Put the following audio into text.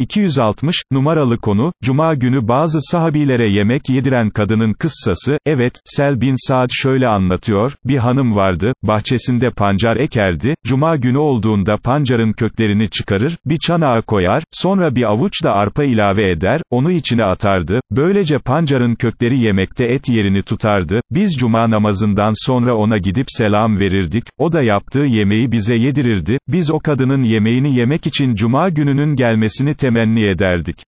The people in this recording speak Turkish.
260, numaralı konu, Cuma günü bazı sahabilere yemek yediren kadının kıssası, evet, Sel bin Saad şöyle anlatıyor, bir hanım vardı, bahçesinde pancar ekerdi, Cuma günü olduğunda pancarın köklerini çıkarır, bir çanağa koyar, sonra bir avuç da arpa ilave eder, onu içine atardı, böylece pancarın kökleri yemekte et yerini tutardı, biz Cuma namazından sonra ona gidip selam verirdik, o da yaptığı yemeği bize yedirirdi, biz o kadının yemeğini yemek için Cuma gününün gelmesini temenni ederdik.